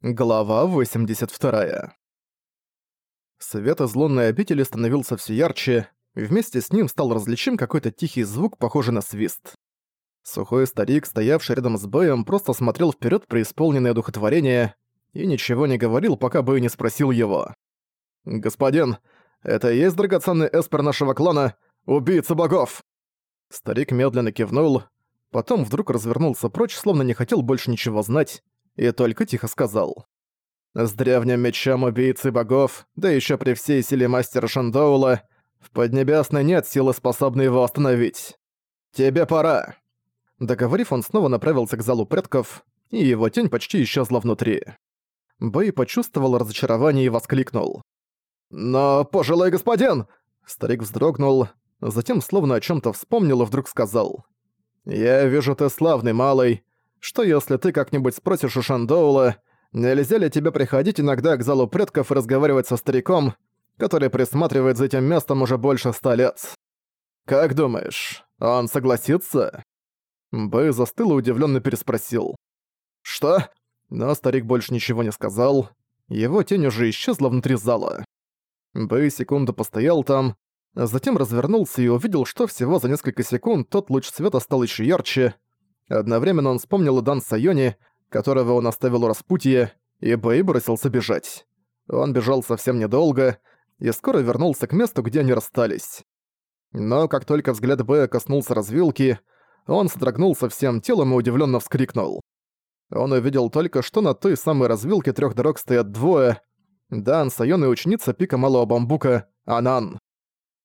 Глава 82. Свет из лунной обители становился все ярче, и вместе с ним стал различим какой-то тихий звук, похожий на свист. Сухой старик, стоявший рядом с Бэем, просто смотрел вперед преисполненное духотворение и ничего не говорил, пока Бэй не спросил его. «Господин, это и есть драгоценный эспер нашего клана, убийца богов!» Старик медленно кивнул, потом вдруг развернулся прочь, словно не хотел больше ничего знать, и только тихо сказал. «С древним мечом убийцы богов, да еще при всей силе мастера Шандоула, в Поднебесной нет силы, способной его остановить. Тебе пора!» Договорив, он снова направился к залу предков, и его тень почти исчезла внутри. Бэй почувствовал разочарование и воскликнул. «Но, пожилой господин!» Старик вздрогнул, затем словно о чем то вспомнил и вдруг сказал. «Я вижу, ты славный малый, что если ты как-нибудь спросишь у Шандоула, нельзя ли тебе приходить иногда к залу предков и разговаривать со стариком, который присматривает за этим местом уже больше ста лет? Как думаешь, он согласится?» Бэй застыл и удивленно переспросил. «Что?» Но старик больше ничего не сказал. Его тень уже исчезла внутри зала. Бэй секунду постоял там, затем развернулся и увидел, что всего за несколько секунд тот луч света стал еще ярче, Одновременно он вспомнил Дан Сайони, которого он оставил у распутья, и Бэй бросился бежать. Он бежал совсем недолго и скоро вернулся к месту, где они расстались. Но как только взгляд Бэя коснулся развилки, он содрогнулся всем телом и удивленно вскрикнул. Он увидел только, что на той самой развилке трех дорог стоят двое — Дан Сайон и ученица пика Малого Бамбука — Анан.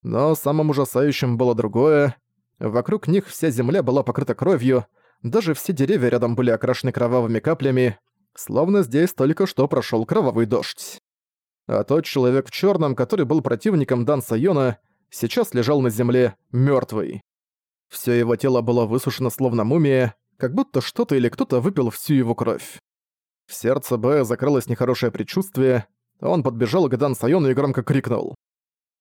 Но самым ужасающим было другое. Вокруг них вся земля была покрыта кровью, даже все деревья рядом были окрашены кровавыми каплями, словно здесь только что прошел кровавый дождь. А тот человек в черном, который был противником Дан Сайона, сейчас лежал на земле мертвый. Все его тело было высушено словно мумия, как будто что-то или кто-то выпил всю его кровь. В сердце Б закрылось нехорошее предчувствие, он подбежал к Дан и громко крикнул.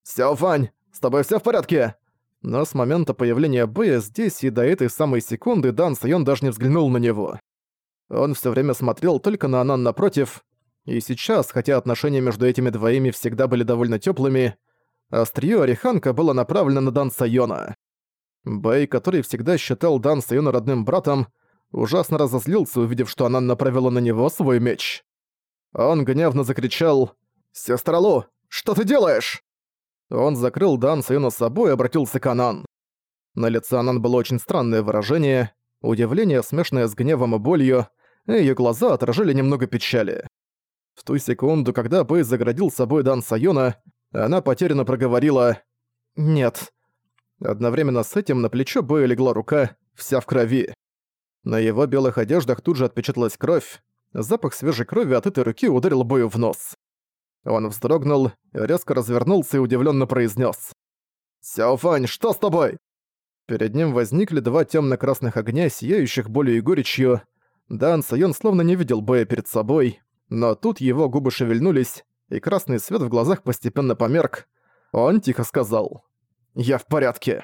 «Сяофань, с тобой все в порядке?» Но с момента появления Бэя здесь и до этой самой секунды Дан Сайон даже не взглянул на него. Он все время смотрел только на Анан напротив, и сейчас, хотя отношения между этими двоими всегда были довольно теплыми, острие Ореханка было направлено на Дан Сайона. Бэй, который всегда считал Дан Сайона родным братом, ужасно разозлился, увидев, что Анан направила на него свой меч. Он гневно закричал «Сестра Лу, что ты делаешь?» Он закрыл Дан Сайона собой и обратился к Анан. На лице Анан было очень странное выражение, удивление, смешанное с гневом и болью, и её глаза отражали немного печали. В ту секунду, когда Бэй заградил собой Дан Сайона, она потерянно проговорила «Нет». Одновременно с этим на плечо Бэя легла рука, вся в крови. На его белых одеждах тут же отпечаталась кровь, запах свежей крови от этой руки ударил Бою в нос. Он вздрогнул, резко развернулся и удивленно произнес: «Сяофань, что с тобой?» Перед ним возникли два темно красных огня, сияющих болью и горечью. Дан Сайон словно не видел боя перед собой, но тут его губы шевельнулись, и красный свет в глазах постепенно померк. Он тихо сказал «Я в порядке».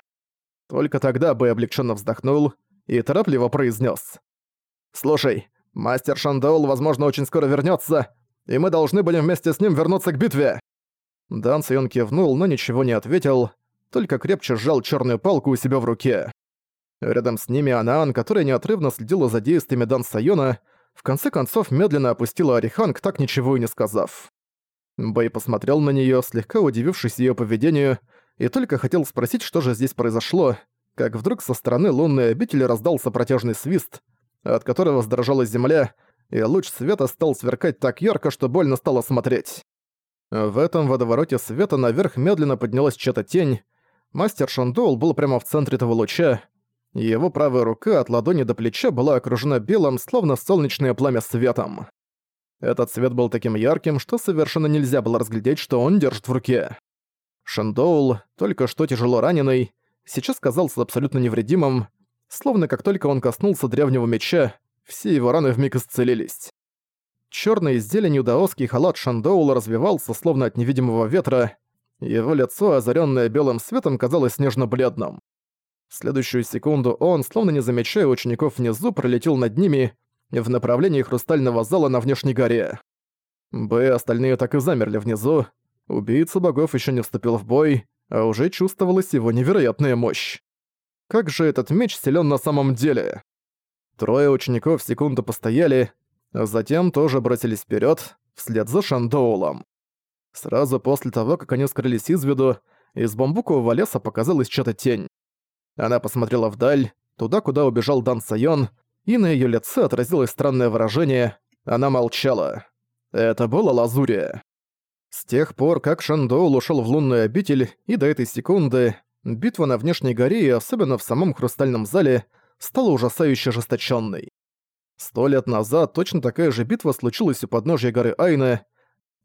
Только тогда Бэй облегченно вздохнул и торопливо произнес: «Слушай, мастер Шандоул, возможно, очень скоро вернется и мы должны были вместе с ним вернуться к битве!» Дан Сайон кивнул, но ничего не ответил, только крепче сжал черную палку у себя в руке. Рядом с ними Анаан, которая неотрывно следила за действиями Дан Сайона, в конце концов медленно опустила Ариханг, так ничего и не сказав. Бэй посмотрел на нее, слегка удивившись ее поведению, и только хотел спросить, что же здесь произошло, как вдруг со стороны лунной обители раздался протяжный свист, от которого сдрожала земля, и луч света стал сверкать так ярко, что больно стало смотреть. В этом водовороте света наверх медленно поднялась чья-то тень. Мастер Шандоул был прямо в центре этого луча. Его правая рука от ладони до плеча была окружена белым, словно солнечное пламя светом. Этот свет был таким ярким, что совершенно нельзя было разглядеть, что он держит в руке. Шандоул, только что тяжело раненый, сейчас казался абсолютно невредимым, словно как только он коснулся древнего меча, все его раны вмиг исцелились. Чёрный зеленью даосский халат Шандоула развивался, словно от невидимого ветра, его лицо, озарённое белым светом, казалось нежно-бледным. В следующую секунду он, словно не замечая учеников внизу, пролетел над ними в направлении хрустального зала на внешней горе. Б остальные так и замерли внизу. Убийца богов еще не вступил в бой, а уже чувствовалась его невероятная мощь. Как же этот меч силен на самом деле? Трое учеников секунду постояли, а затем тоже бросились вперед, вслед за Шандоулом. Сразу после того, как они скрылись из виду, из бамбукового леса показалась чья-то тень. Она посмотрела вдаль, туда, куда убежал Дан Сайон, и на её лице отразилось странное выражение. Она молчала. Это было Лазурия. С тех пор, как Шандоул ушёл в лунную обитель, и до этой секунды, битва на внешней горе и особенно в самом Хрустальном зале стала ужасающе ожесточённой. Сто лет назад точно такая же битва случилась у подножья горы Айна.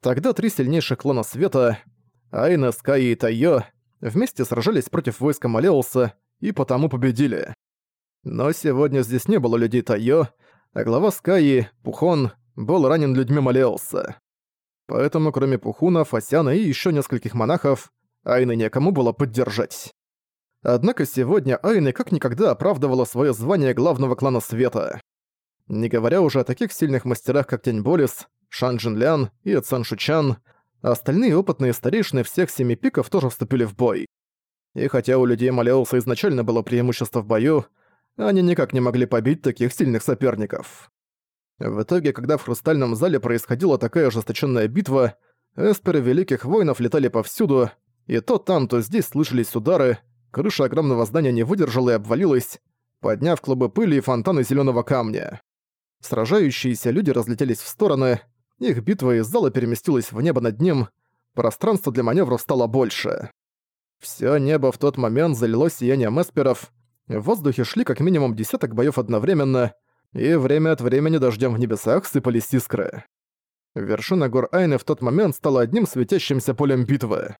Тогда три сильнейших клана света — Айна, Скай и Тайо — вместе сражались против войска Малеуса и потому победили. Но сегодня здесь не было людей Тайо, а глава Скайи, Пухон, был ранен людьми Малеуса. Поэтому кроме Пухуна, Фасяна и еще нескольких монахов, Айны некому было поддержать. Однако сегодня Айны как никогда оправдывала свое звание главного клана Света. Не говоря уже о таких сильных мастерах, как Тень Болис, Шан Джин Лян и Цан Шучан, остальные опытные старейшины всех семи пиков тоже вступили в бой. И хотя у людей Малеуса изначально было преимущество в бою, они никак не могли побить таких сильных соперников. В итоге, когда в Хрустальном зале происходила такая ожесточенная битва, эсперы Великих Воинов летали повсюду, и то там, то здесь слышались удары, крыша огромного здания не выдержала и обвалилась, подняв клубы пыли и фонтаны зеленого камня. Сражающиеся люди разлетелись в стороны, их битва из зала переместилась в небо над ним, пространство для маневров стало больше. Всё небо в тот момент залилось сиянием эсперов, в воздухе шли как минимум десяток боёв одновременно, и время от времени дождем в небесах сыпались искры. Вершина гор Айны в тот момент стала одним светящимся полем битвы.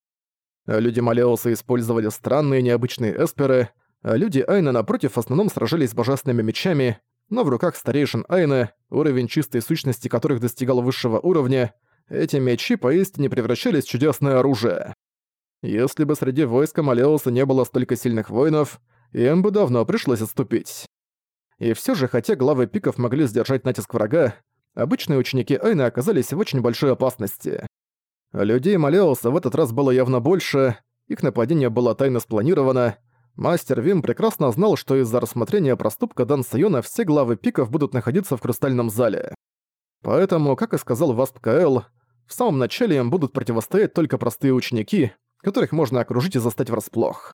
Люди Малеуса использовали странные необычные эсперы, а люди Айны напротив в основном сражались с божественными мечами, но в руках старейшин Айны, уровень чистой сущности которых достигал высшего уровня, эти мечи поистине превращались в чудесное оружие. Если бы среди войска Малеуса не было столько сильных воинов, им бы давно пришлось отступить. И все же, хотя главы пиков могли сдержать натиск врага, обычные ученики Айны оказались в очень большой опасности. Людей Малеуса в этот раз было явно больше, их нападение было тайно спланировано, Мастер Вим прекрасно знал, что из-за рассмотрения проступка Дан Сайона все главы пиков будут находиться в Хрустальном зале. Поэтому, как и сказал Васп КЛ, в самом начале им будут противостоять только простые ученики, которых можно окружить и застать врасплох.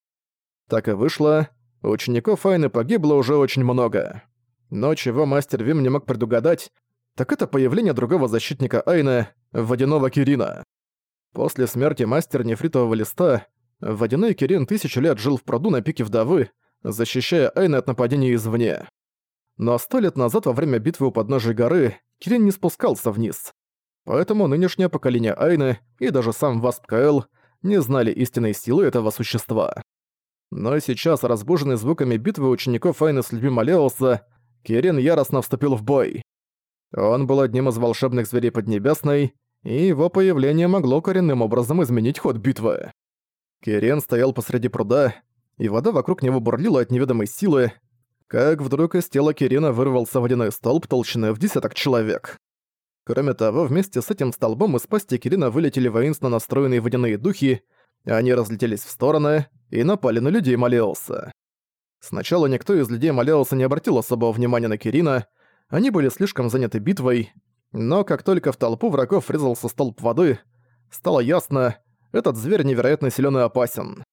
Так и вышло, Учеников Айны погибло уже очень много. Но чего мастер Вим не мог предугадать, так это появление другого защитника Айны, Водяного Кирина. После смерти мастера нефритового листа, Водяной Кирин тысячу лет жил в пруду на пике вдовы, защищая Айны от нападения извне. Но сто лет назад во время битвы у подножия горы Кирин не спускался вниз. Поэтому нынешнее поколение Айны и даже сам Васп Каэл не знали истинной силы этого существа. Но сейчас, разбуженный звуками битвы учеников Айны с людьми Малеуса, Кирин яростно вступил в бой. Он был одним из волшебных зверей Поднебесной, и его появление могло коренным образом изменить ход битвы. Кирин стоял посреди пруда, и вода вокруг него бурлила от неведомой силы, как вдруг из тела Кирина вырвался водяной столб толщиной в десяток человек. Кроме того, вместе с этим столбом из пасти Кирина вылетели воинственно настроенные водяные духи, они разлетелись в стороны и напали на людей Малеуса. Сначала никто из людей Малеуса не обратил особого внимания на Кирина, они были слишком заняты битвой, но как только в толпу врагов врезался столб воды, стало ясно, этот зверь невероятно силен и опасен.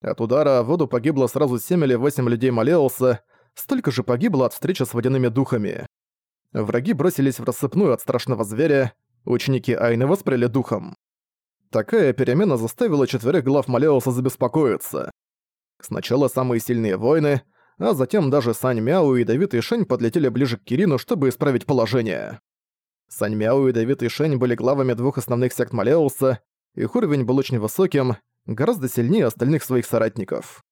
От удара в воду погибло сразу 7 или 8 людей Малеуса, столько же погибло от встречи с водяными духами. Враги бросились в рассыпную от страшного зверя, ученики Айны воспряли духом. Такая перемена заставила четверых глав Малеуса забеспокоиться. Сначала самые сильные воины, а затем даже Сань Мяу и Давид и Шень подлетели ближе к Кирину, чтобы исправить положение. Сань Мяу и Давид и Шень были главами двух основных сект Малеуса, их уровень был очень высоким, гораздо сильнее остальных своих соратников.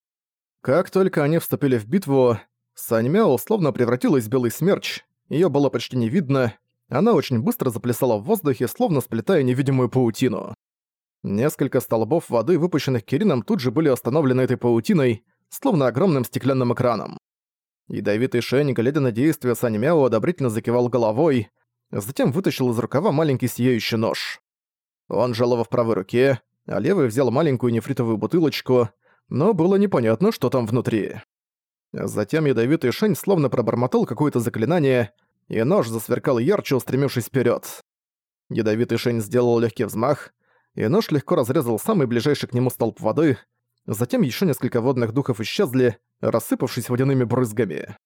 Как только они вступили в битву, Сань Мяо словно превратилась в белый смерч, её было почти не видно, она очень быстро заплясала в воздухе, словно сплетая невидимую паутину. Несколько столбов воды, выпущенных Кирином, тут же были остановлены этой паутиной, словно огромным стеклянным экраном. Ядовитый Шень, глядя на действия Сань Мяо, одобрительно закивал головой, затем вытащил из рукава маленький сияющий нож. Он жал его в правой руке, а левый взял маленькую нефритовую бутылочку, но было непонятно, что там внутри. Затем ядовитый Шень словно пробормотал какое-то заклинание, и нож засверкал ярче, устремившись вперед. Ядовитый Шень сделал легкий взмах, и нож легко разрезал самый ближайший к нему столб воды, затем еще несколько водных духов исчезли, рассыпавшись водяными брызгами.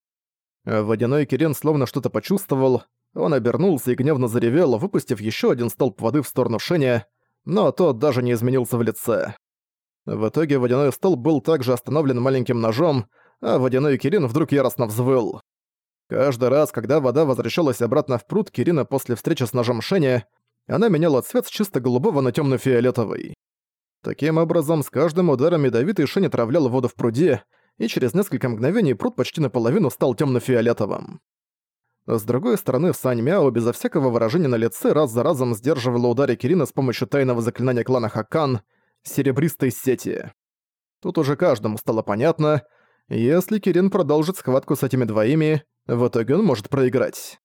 Водяной Кирен словно что-то почувствовал, он обернулся и гневно заревел, выпустив еще один столб воды в сторону Шеня, но тот даже не изменился в лице. В итоге водяной столб был также остановлен маленьким ножом, а водяной Кирин вдруг яростно взвыл. Каждый раз, когда вода возвращалась обратно в пруд Кирина после встречи с ножом Шеня, она меняла цвет с чисто голубого на темно фиолетовый Таким образом, с каждым ударом ядовитый Шень отравлял воду в пруде, и через несколько мгновений пруд почти наполовину стал темно фиолетовым С другой стороны, Сань Мяо безо всякого выражения на лице раз за разом сдерживала удары Кирина с помощью тайного заклинания клана Хакан — серебристой сети. Тут уже каждому стало понятно, если Кирин продолжит схватку с этими двоими, в итоге он может проиграть.